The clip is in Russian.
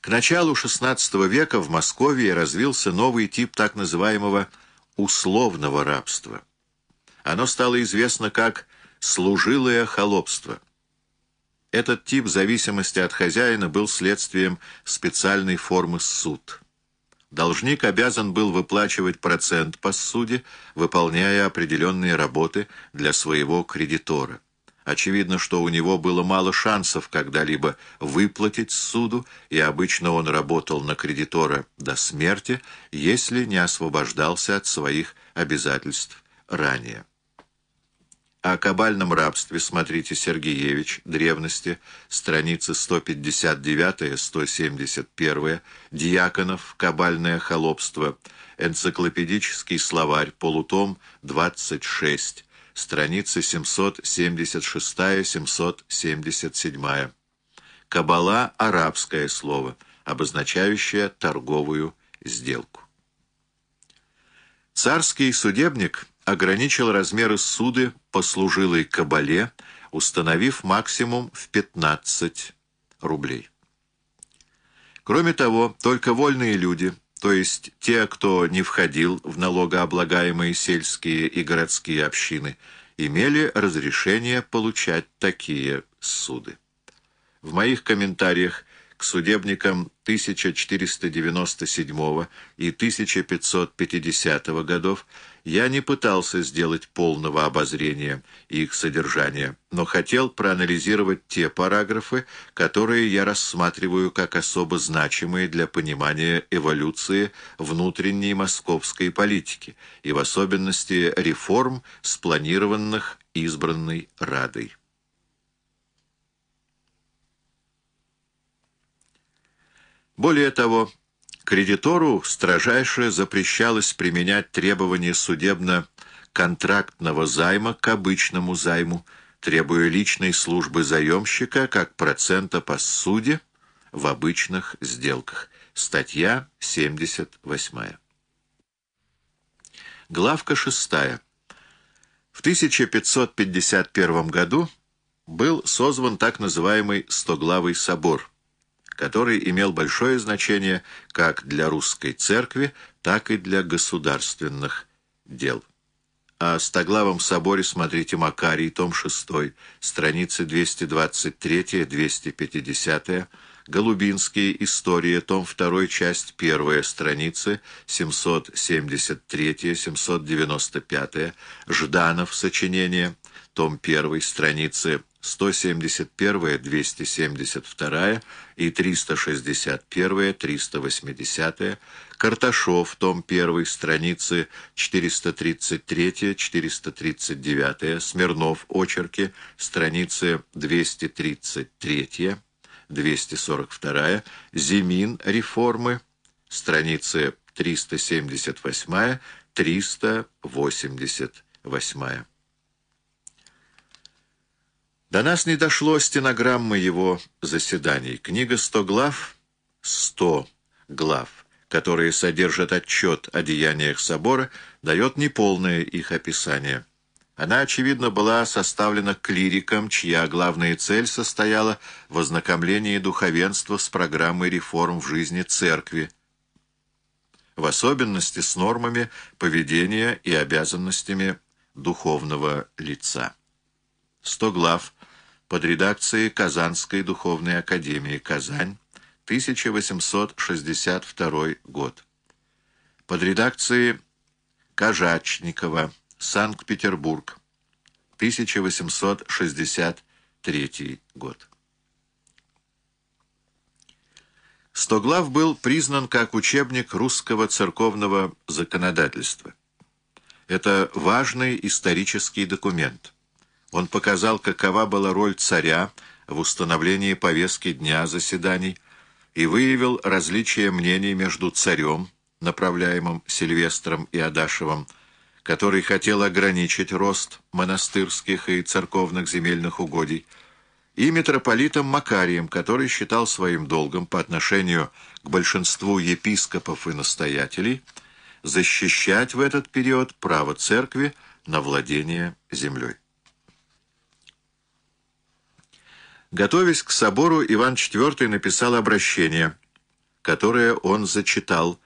К началу XVI века в Москве развился новый тип так называемого условного рабства. Оно стало известно как «служилое холопство». Этот тип зависимости от хозяина был следствием специальной формы суд. Должник обязан был выплачивать процент по суде, выполняя определенные работы для своего кредитора. Очевидно, что у него было мало шансов когда-либо выплатить суду, и обычно он работал на кредитора до смерти, если не освобождался от своих обязательств ранее. О кабальном рабстве смотрите Сергеевич, древности, страницы 159-171, Дьяконов, кабальное холопство, энциклопедический словарь, полутом 26, страницы 776-777. Кабала – арабское слово, обозначающее торговую сделку. Царский судебник ограничил размеры суды по служилой кабале, установив максимум в 15 рублей. Кроме того, только вольные люди, то есть те, кто не входил в налогооблагаемые сельские и городские общины, имели разрешение получать такие суды. В моих комментариях к судебникам 1497 и 1550 годов я не пытался сделать полного обозрения их содержания, но хотел проанализировать те параграфы, которые я рассматриваю как особо значимые для понимания эволюции внутренней московской политики и в особенности реформ, спланированных избранной Радой. Более того, кредитору строжайше запрещалось применять требования судебно-контрактного займа к обычному займу, требуя личной службы заемщика как процента по суде в обычных сделках. Статья 78. Главка 6. В 1551 году был созван так называемый Стоглавый собор, который имел большое значение как для русской церкви, так и для государственных дел. О Стоглавом соборе смотрите Макарий, том 6, страницы 223-250, Голубинские истории, том 2, часть 1, страницы 773-795, Жданов, сочинение, том 1, страницы 171, 272 и 361, 380, Карташов, том 1, страницы 433, 439, Смирнов, очерки, страницы 233, 242, Зимин, реформы, страницы 378, 388. До нас не дошло стенограммы его заседаний. Книга «Сто глав» — «Сто глав», которые содержат отчет о деяниях собора, дает неполное их описание. Она, очевидно, была составлена клириком, чья главная цель состояла в ознакомлении духовенства с программой реформ в жизни церкви, в особенности с нормами поведения и обязанностями духовного лица. Сто глав — под редакцией Казанской духовной академии «Казань», 1862 год. Под редакцией Кожачникова, Санкт-Петербург, 1863 год. Стоглав был признан как учебник русского церковного законодательства. Это важный исторический документ. Он показал, какова была роль царя в установлении повестки дня заседаний и выявил различия мнений между царем, направляемым Сильвестром и Адашевым, который хотел ограничить рост монастырских и церковных земельных угодий, и митрополитом Макарием, который считал своим долгом по отношению к большинству епископов и настоятелей защищать в этот период право церкви на владение землей. Готовясь к собору, Иван IV написал обращение, которое он зачитал